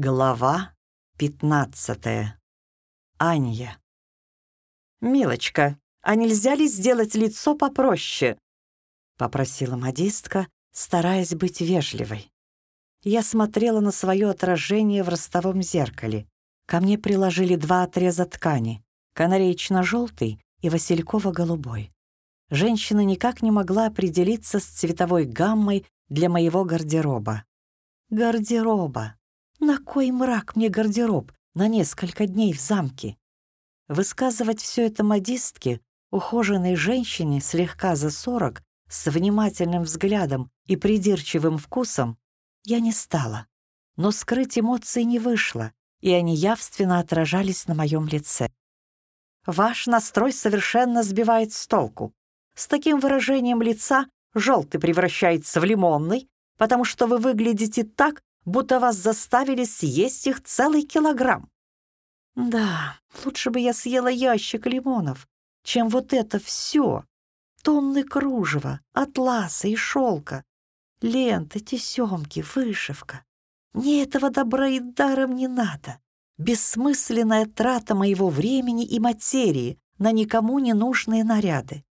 Глава пятнадцатая. Анья. «Милочка, а нельзя ли сделать лицо попроще?» — попросила модистка, стараясь быть вежливой. Я смотрела на свое отражение в ростовом зеркале. Ко мне приложили два отреза ткани — канареечно-желтый и васильково-голубой. Женщина никак не могла определиться с цветовой гаммой для моего гардероба. Гардероба! На кой мрак мне гардероб на несколько дней в замке? Высказывать все это модистке, ухоженной женщине слегка за сорок, с внимательным взглядом и придирчивым вкусом, я не стала. Но скрыть эмоции не вышло, и они явственно отражались на моем лице. Ваш настрой совершенно сбивает с толку. С таким выражением лица желтый превращается в лимонный, потому что вы выглядите так, будто вас заставили съесть их целый килограмм. Да, лучше бы я съела ящик лимонов, чем вот это все. Тонны кружева, атласа и шелка, ленты, тесемки, вышивка. Мне этого добра и даром не надо. Бессмысленная трата моего времени и материи на никому не нужные наряды.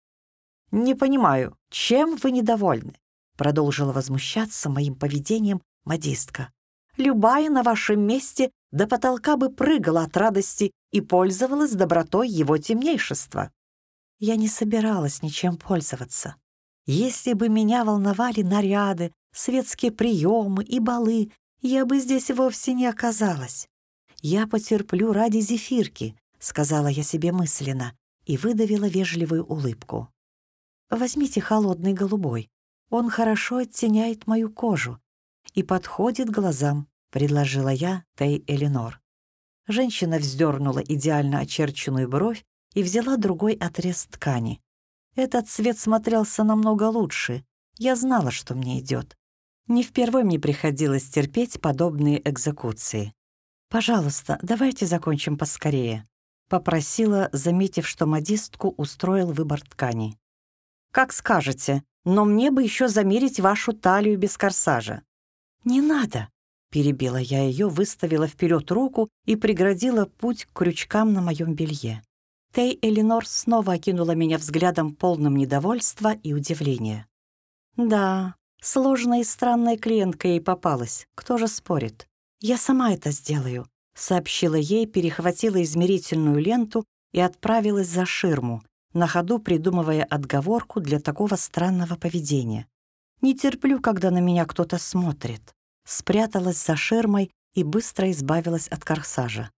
«Не понимаю, чем вы недовольны?» Продолжила возмущаться моим поведением модистка. Любая на вашем месте до потолка бы прыгала от радости и пользовалась добротой его темнейшества. Я не собиралась ничем пользоваться. Если бы меня волновали наряды, светские приемы и балы, я бы здесь вовсе не оказалась. «Я потерплю ради зефирки», — сказала я себе мысленно и выдавила вежливую улыбку. «Возьмите холодный голубой. Он хорошо оттеняет мою кожу и подходит глазам», — предложила я Тей Элинор. Женщина вздернула идеально очерченную бровь и взяла другой отрез ткани. Этот цвет смотрелся намного лучше. Я знала, что мне идет. Не впервой мне приходилось терпеть подобные экзекуции. «Пожалуйста, давайте закончим поскорее», — попросила, заметив, что модистку устроил выбор ткани. «Как скажете, но мне бы еще замерить вашу талию без корсажа. «Не надо!» — перебила я ее, выставила вперед руку и преградила путь к крючкам на моем белье. Тей Элинор снова окинула меня взглядом полным недовольства и удивления. «Да, сложная и странная клиентка ей попалась, кто же спорит? Я сама это сделаю», — сообщила ей, перехватила измерительную ленту и отправилась за ширму, на ходу придумывая отговорку для такого странного поведения. Не терплю, когда на меня кто-то смотрит спряталась за ширмой и быстро избавилась от корсажа.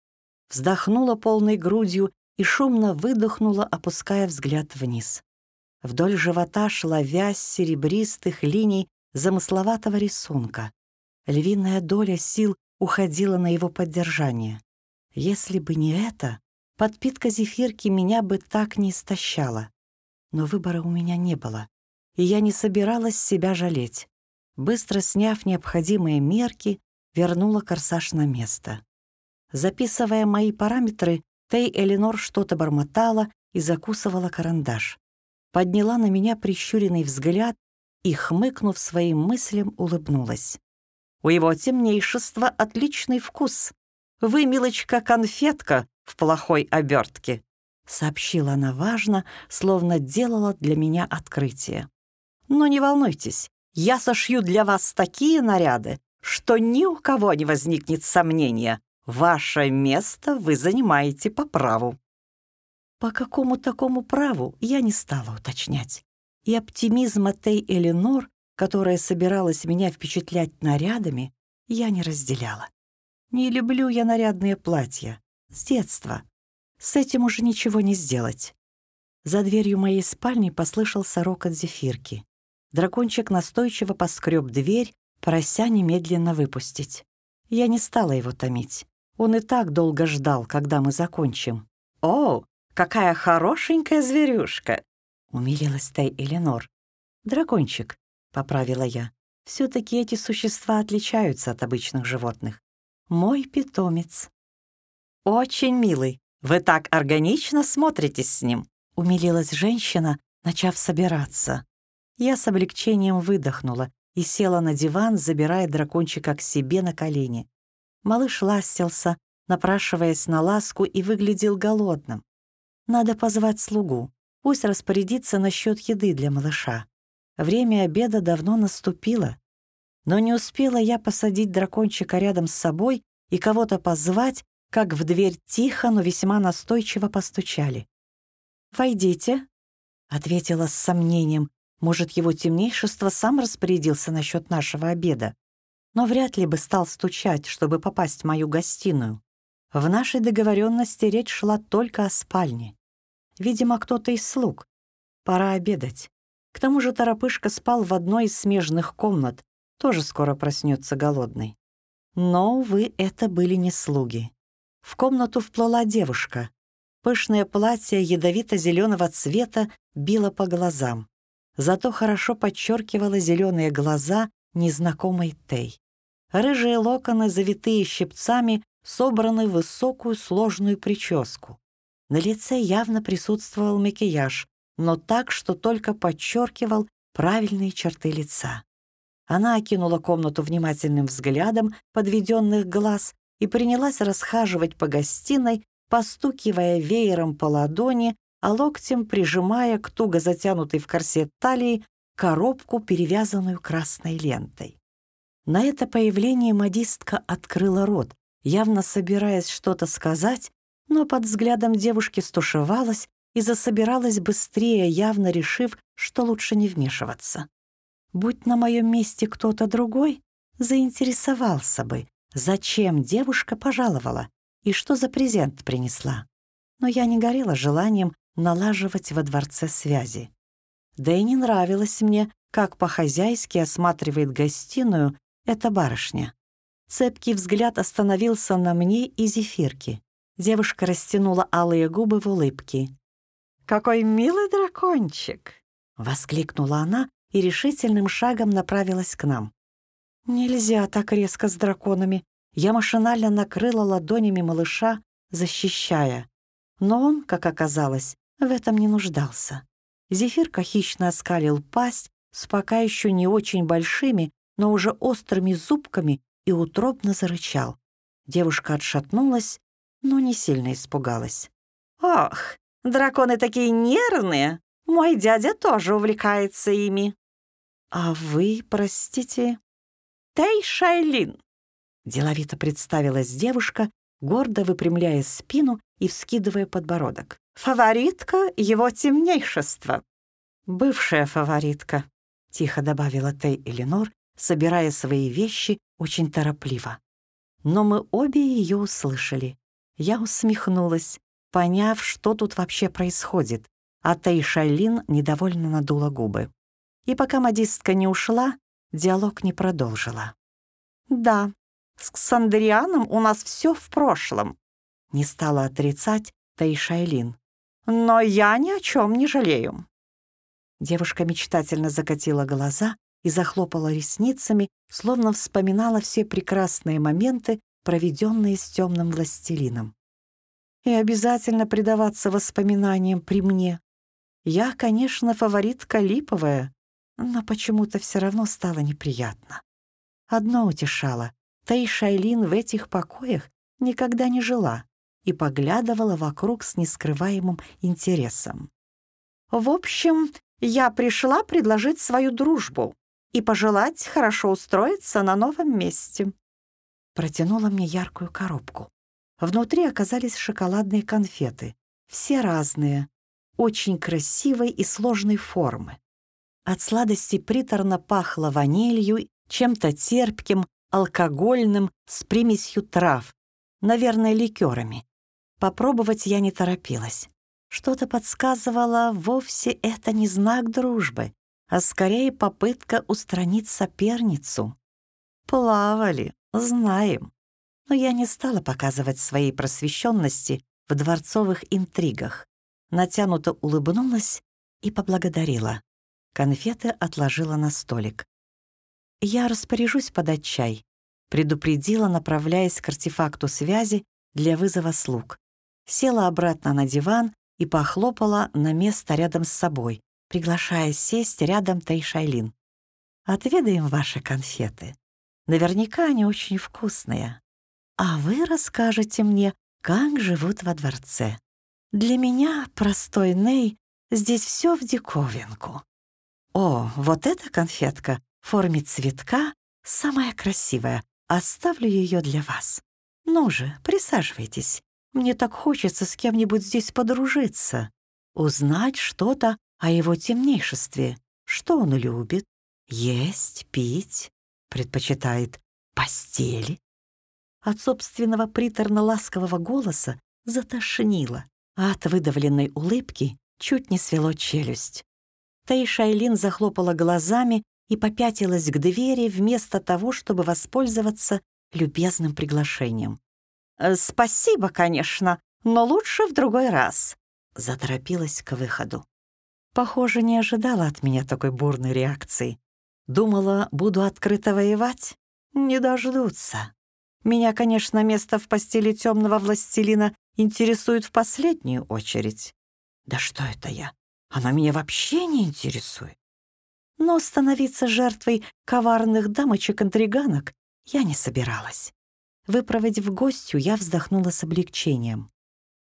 Вздохнула полной грудью и шумно выдохнула, опуская взгляд вниз. Вдоль живота шла вязь серебристых линий замысловатого рисунка. Львиная доля сил уходила на его поддержание. Если бы не это, подпитка зефирки меня бы так не истощала. Но выбора у меня не было, и я не собиралась себя жалеть. Быстро сняв необходимые мерки, вернула корсаж на место. Записывая мои параметры, Тей Эленор что-то бормотала и закусывала карандаш. Подняла на меня прищуренный взгляд и, хмыкнув своим мыслям, улыбнулась. «У его темнейшества отличный вкус. Вы, милочка, конфетка в плохой обертке», — сообщила она важно, словно делала для меня открытие. «Но не волнуйтесь, я сошью для вас такие наряды, что ни у кого не возникнет сомнения. Ваше место вы занимаете по праву». По какому такому праву я не стала уточнять. И оптимизма Тей Эленор, которая собиралась меня впечатлять нарядами, я не разделяла. Не люблю я нарядные платья. С детства. С этим уже ничего не сделать. За дверью моей спальни послышался рокот зефирки. Дракончик настойчиво поскреб дверь, прося немедленно выпустить. Я не стала его томить. Он и так долго ждал, когда мы закончим. «О, какая хорошенькая зверюшка!» — умилилась Тай Эленор. «Дракончик», — поправила я. все таки эти существа отличаются от обычных животных. Мой питомец». «Очень милый. Вы так органично смотритесь с ним», — умилилась женщина, начав собираться. Я с облегчением выдохнула и села на диван, забирая дракончика к себе на колени. Малыш ластился, напрашиваясь на ласку и выглядел голодным. Надо позвать слугу, пусть распорядится насчет еды для малыша. Время обеда давно наступило. Но не успела я посадить дракончика рядом с собой и кого-то позвать, как в дверь тихо, но весьма настойчиво постучали. «Войдите», — ответила с сомнением. Может, его темнейшество сам распорядился насчет нашего обеда, но вряд ли бы стал стучать, чтобы попасть в мою гостиную. В нашей договоренности речь шла только о спальне. Видимо, кто-то из слуг. Пора обедать. К тому же торопышка спал в одной из смежных комнат, тоже скоро проснется голодный. Но, увы, это были не слуги. В комнату вплыла девушка. Пышное платье ядовито-зеленого цвета било по глазам. Зато хорошо подчеркивало зеленые глаза незнакомой Тей. Рыжие локоны, завитые щипцами, собраны в высокую сложную прическу. На лице явно присутствовал макияж, но так, что только подчеркивал правильные черты лица. Она окинула комнату внимательным взглядом подведенных глаз и принялась расхаживать по гостиной, постукивая веером по ладони, а локтем прижимая к туго затянутой в корсет талии коробку, перевязанную красной лентой. На это появление модистка открыла рот, явно собираясь что-то сказать, но под взглядом девушки стушевалась и засобиралась быстрее, явно решив, что лучше не вмешиваться. Будь на моем месте кто-то другой, заинтересовался бы, зачем девушка пожаловала и что за презент принесла. Но я не горела желанием налаживать во дворце связи. Да и не нравилось мне, как по-хозяйски осматривает гостиную эта барышня. Цепкий взгляд остановился на мне и зефирке. Девушка растянула алые губы в улыбке. «Какой милый дракончик!» — воскликнула она и решительным шагом направилась к нам. «Нельзя так резко с драконами!» Я машинально накрыла ладонями малыша, защищая. Но он, как оказалось, в этом не нуждался. Зефирка хищно оскалил пасть с пока еще не очень большими, но уже острыми зубками и утробно зарычал. Девушка отшатнулась, но не сильно испугалась. «Ох, драконы такие нервные! Мой дядя тоже увлекается ими!» «А вы, простите...» «Тей Шайлин!» Деловито представилась девушка, гордо выпрямляя спину и вскидывая подбородок. «Фаворитка его темнейшества!» «Бывшая фаворитка», — тихо добавила Тей Эленор, собирая свои вещи очень торопливо. Но мы обе ее услышали. Я усмехнулась, поняв, что тут вообще происходит, а Тей Шайлин недовольно надула губы. И пока модистка не ушла, диалог не продолжила. «Да, с Ксандрианом у нас все в прошлом», — не стала отрицать Тей Шайлин. «Но я ни о чем не жалею». Девушка мечтательно закатила глаза и захлопала ресницами, словно вспоминала все прекрасные моменты, проведенные с темным властелином. И обязательно предаваться воспоминаниям при мне. Я, конечно, фаворитка липовая, но почему-то все равно стало неприятно. Одно утешало — Тай Шайлин в этих покоях никогда не жила и поглядывала вокруг с нескрываемым интересом. «В общем, я пришла предложить свою дружбу и пожелать хорошо устроиться на новом месте». Протянула мне яркую коробку. Внутри оказались шоколадные конфеты, все разные, очень красивой и сложной формы. От сладости приторно пахло ванилью, чем-то терпким, алкогольным, с примесью трав, наверное, ликерами. Попробовать я не торопилась. Что-то подсказывало, вовсе это не знак дружбы, а скорее попытка устранить соперницу. Плавали, знаем. Но я не стала показывать своей просвещенности в дворцовых интригах. Натянуто улыбнулась и поблагодарила. Конфеты отложила на столик. «Я распоряжусь подать чай», предупредила, направляясь к артефакту связи для вызова слуг. Села обратно на диван и похлопала на место рядом с собой, приглашая сесть рядом Тайшайлин. «Отведаем ваши конфеты. Наверняка они очень вкусные». а вы расскажете мне, как живут во дворце. Для меня, простой Ней, здесь все в диковинку. О, вот эта конфетка в форме цветка самая красивая. Оставлю ее для вас. Ну же, присаживайтесь. Мне так хочется с кем-нибудь здесь подружиться, узнать что-то о его темнейшестве, что он любит, есть, пить, предпочитает постели. От собственного приторно-ласкового голоса затошнило, а от выдавленной улыбки чуть не свело челюсть. Тейша Айлин захлопала глазами и попятилась к двери вместо того, чтобы воспользоваться любезным приглашением. «Э, «Спасибо, конечно, но лучше в другой раз», — заторопилась к выходу. Похоже, не ожидала от меня такой бурной реакции. Думала, буду открыто воевать? Не дождутся. Меня, конечно, место в постели темного властелина интересует в последнюю очередь. Да что это я? Она меня вообще не интересует. Но становиться жертвой коварных дамочек-интриганок я не собиралась. Выпроводив гостью, я вздохнула с облегчением.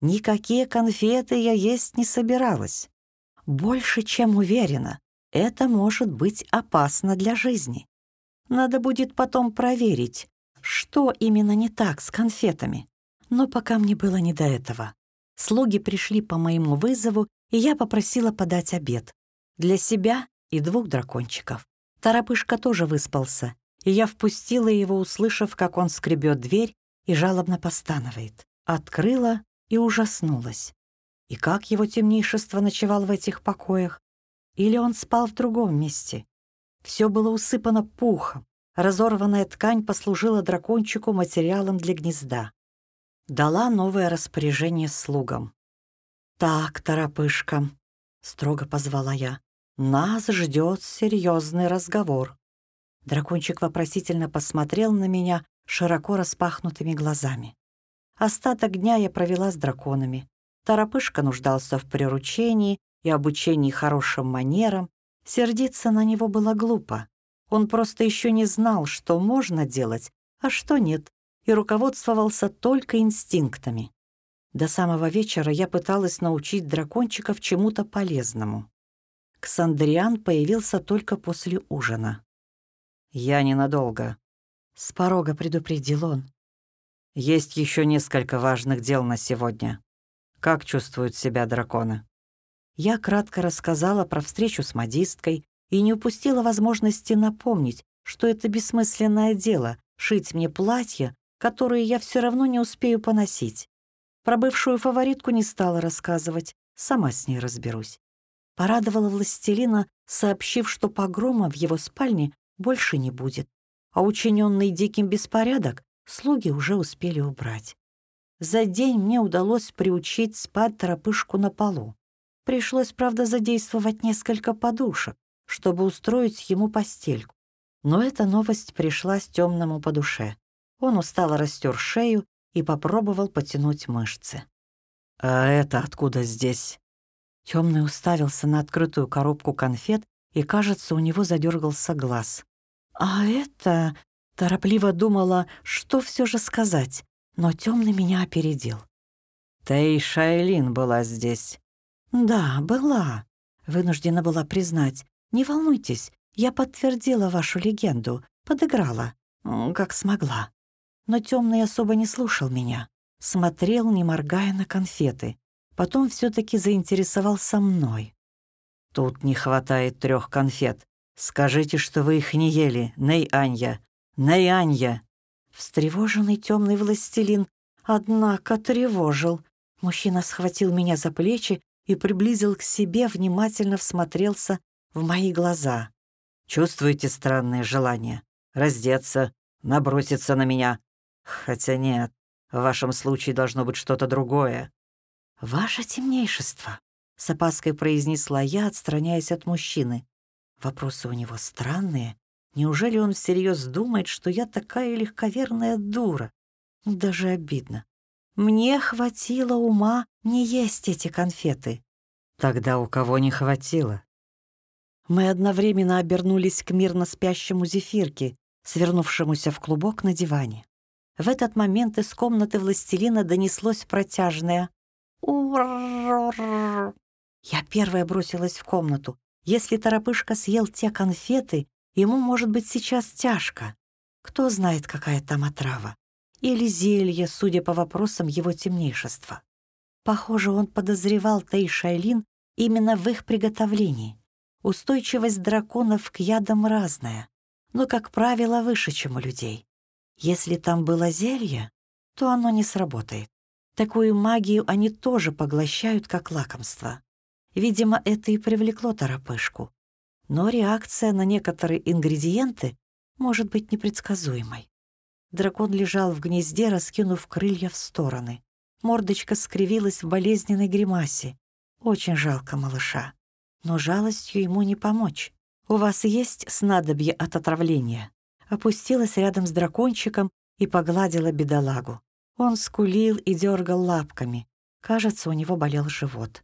Никакие конфеты я есть не собиралась. Больше, чем уверена, это может быть опасно для жизни. Надо будет потом проверить, что именно не так с конфетами. Но пока мне было не до этого. Слуги пришли по моему вызову, и я попросила подать обед. Для себя и двух дракончиков. Торопышка тоже выспался, и я впустила его, услышав, как он скребет дверь и жалобно постанывает. Открыла и ужаснулась. И как его темнейшество ночевал в этих покоях? Или он спал в другом месте? Все было усыпано пухом. Разорванная ткань послужила дракончику материалом для гнезда. Дала новое распоряжение слугам. «Так, торопышка», — строго позвала я, — «нас ждет серьезный разговор». Дракончик вопросительно посмотрел на меня широко распахнутыми глазами. Остаток дня я провела с драконами. Торопышка нуждался в приручении и обучении хорошим манерам. Сердиться на него было глупо. Он просто еще не знал, что можно делать, а что нет, и руководствовался только инстинктами. До самого вечера я пыталась научить дракончиков чему-то полезному. Ксандриан появился только после ужина. «Я ненадолго», — с порога предупредил он. «Есть еще несколько важных дел на сегодня. Как чувствуют себя драконы?» Я кратко рассказала про встречу с модисткой и не упустила возможности напомнить, что это бессмысленное дело — шить мне платья, которые я все равно не успею поносить. Про бывшую фаворитку не стала рассказывать, сама с ней разберусь. Порадовала властелина, сообщив, что погрома в его спальне больше не будет, а учиненный диким беспорядок слуги уже успели убрать. За день мне удалось приучить спать торопышку на полу. Пришлось, правда, задействовать несколько подушек, чтобы устроить ему постельку. Но эта новость пришлась темному по душе. Он устало растер шею и попробовал потянуть мышцы. «А это откуда здесь?» Темный уставился на открытую коробку конфет, и, кажется, у него задергался глаз. «А это...» — торопливо думала, что все же сказать но темный меня опередил. «Ты и Шайлин была здесь». «Да, была», — вынуждена была признать. «Не волнуйтесь, я подтвердила вашу легенду, подыграла, как смогла». Но темный особо не слушал меня, смотрел, не моргая на конфеты. Потом все таки заинтересовался мной. «Тут не хватает трех конфет. Скажите, что вы их не ели, Ней Анья. Ней Анья!» Встревоженный темный властелин, однако, тревожил. Мужчина схватил меня за плечи и приблизил к себе, внимательно всмотрелся в мои глаза. «Чувствуете странное желание? Раздеться, наброситься на меня? Хотя нет, в вашем случае должно быть что-то другое». «Ваше темнейшество», — с опаской произнесла я, отстраняясь от мужчины. Вопросы у него странные, Неужели он всерьез думает, что я такая легковерная дура? Даже обидно. Мне хватило ума не есть эти конфеты. Тогда у кого не хватило? Мы одновременно обернулись к мирно спящему зефирке, свернувшемуся в клубок на диване. В этот момент из комнаты властелина донеслось протяжное «Ур-р-р». Я первая бросилась в комнату. Если торопышка съел те конфеты, ему может быть сейчас тяжко. Кто знает, какая там отрава. Или зелье, судя по вопросам его темнейшества. Похоже, он подозревал Тейшайлин именно в их приготовлении. Устойчивость драконов к ядам разная, но, как правило, выше, чем у людей. Если там было зелье, то оно не сработает. Такую магию они тоже поглощают как лакомство. Видимо, это и привлекло торопышку. Но реакция на некоторые ингредиенты может быть непредсказуемой. Дракон лежал в гнезде, раскинув крылья в стороны. Мордочка скривилась в болезненной гримасе. Очень жалко малыша. Но жалостью ему не помочь. «У вас есть снадобье от отравления?» Опустилась рядом с дракончиком и погладила бедолагу. Он скулил и дергал лапками. Кажется, у него болел живот.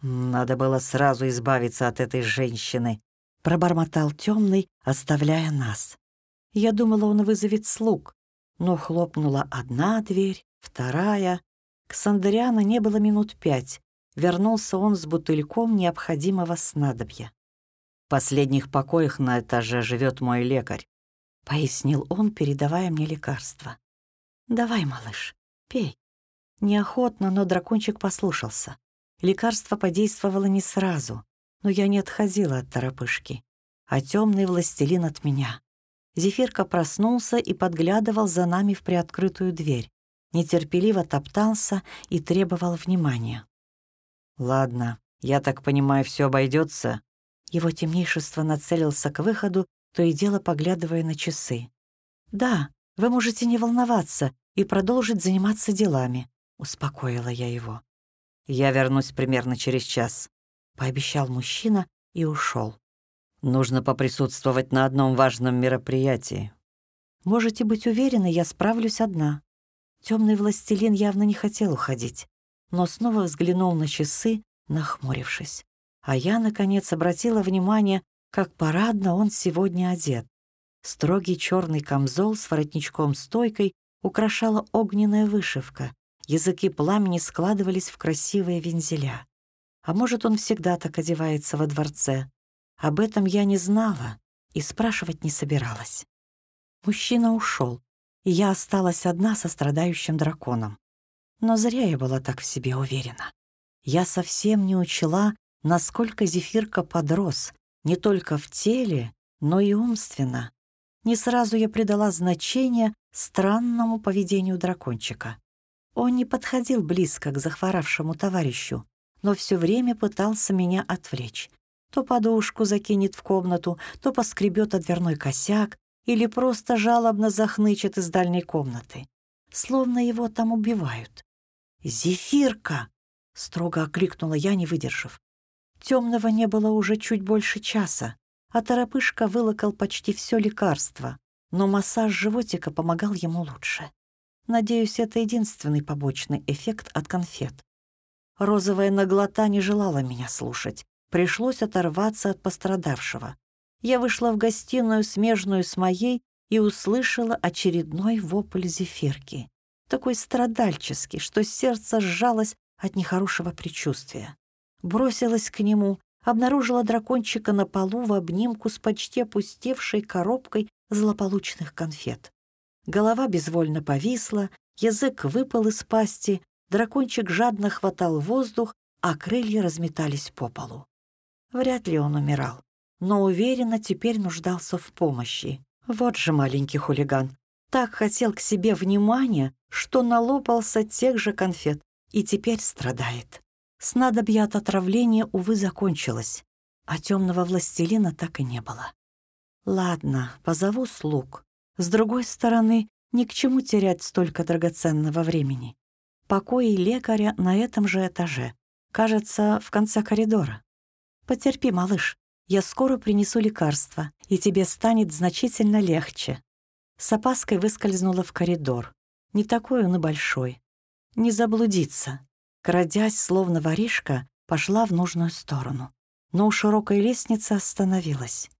«Надо было сразу избавиться от этой женщины», — пробормотал темный, оставляя нас. Я думала, он вызовет слуг, но хлопнула одна дверь, вторая. Ксандериана не было минут пять. Вернулся он с бутыльком необходимого снадобья. «В последних покоях на этаже живет мой лекарь», — пояснил он, передавая мне лекарство. «Давай, малыш, пей». Неохотно, но дракончик послушался. Лекарство подействовало не сразу, но я не отходила от торопышки, а темный властелин от меня. Зефирка проснулся и подглядывал за нами в приоткрытую дверь, нетерпеливо топтался и требовал внимания. «Ладно, я так понимаю, все обойдется. Его темнейшество нацелился к выходу, то и дело поглядывая на часы. «Да, вы можете не волноваться и продолжить заниматься делами», — успокоила я его. «Я вернусь примерно через час», — пообещал мужчина и ушел. «Нужно поприсутствовать на одном важном мероприятии». «Можете быть уверены, я справлюсь одна». Темный властелин явно не хотел уходить, но снова взглянул на часы, нахмурившись. А я, наконец, обратила внимание, как парадно он сегодня одет. Строгий черный камзол с воротничком-стойкой украшала огненная вышивка, языки пламени складывались в красивые вензеля. А может, он всегда так одевается во дворце? Об этом я не знала и спрашивать не собиралась. Мужчина ушел, и я осталась одна со страдающим драконом. Но зря я была так в себе уверена. Я совсем не учла, насколько Зефирка подрос, не только в теле, но и умственно. Не сразу я придала значение странному поведению дракончика. Он не подходил близко к захворавшему товарищу, но все время пытался меня отвлечь. То подушку закинет в комнату, то поскребет о дверной косяк или просто жалобно захнычет из дальней комнаты. Словно его там убивают. «Зефирка!» — строго окликнула я, не выдержав. Темного не было уже чуть больше часа, а торопышка вылокал почти все лекарство, но массаж животика помогал ему лучше. Надеюсь, это единственный побочный эффект от конфет. Розовая наглота не желала меня слушать. Пришлось оторваться от пострадавшего. Я вышла в гостиную, смежную с моей, и услышала очередной вопль зефирки. Такой страдальческий, что сердце сжалось от нехорошего предчувствия. Бросилась к нему, обнаружила дракончика на полу в обнимку с почти опустевшей коробкой злополучных конфет. Голова безвольно повисла, язык выпал из пасти, дракончик жадно хватал воздух, а крылья разметались по полу. Вряд ли он умирал, но уверенно теперь нуждался в помощи. Вот же маленький хулиган. Так хотел к себе внимания, что налопался тех же конфет и теперь страдает. Снадобье от отравления, увы, закончилось, а темного властелина так и не было. Ладно, позову слуг. С другой стороны, ни к чему терять столько драгоценного времени. Покои лекаря на этом же этаже. Кажется, в конце коридора. Потерпи, малыш, я скоро принесу лекарство, и тебе станет значительно легче. С опаской выскользнула в коридор. Не такой он и большой. Не заблудиться. Крадясь, словно воришка, пошла в нужную сторону. Но у широкой лестницы остановилась.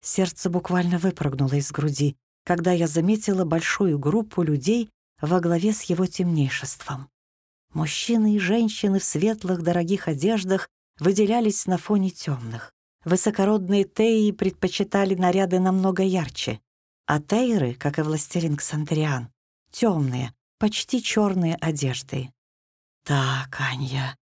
Сердце буквально выпрыгнуло из груди, когда я заметила большую группу людей во главе с его темнейшеством. Мужчины и женщины в светлых дорогих одеждах выделялись на фоне темных. Высокородные теи предпочитали наряды намного ярче, а тейры, как и властелин Ксандриан, темные, почти черные одежды. Так, Анья,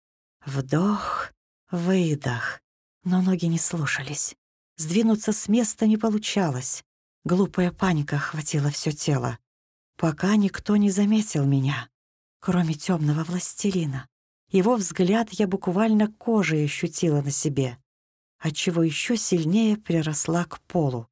вдох, выдох. Но ноги не слушались. Сдвинуться с места не получалось. Глупая паника охватила все тело. Пока никто не заметил меня, кроме темного властелина. Его взгляд я буквально кожей ощутила на себе, отчего еще сильнее приросла к полу.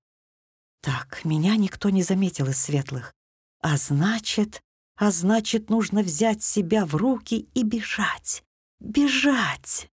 Так, меня никто не заметил из светлых. А значит, а значит, нужно взять себя в руки и бежать. Бежать!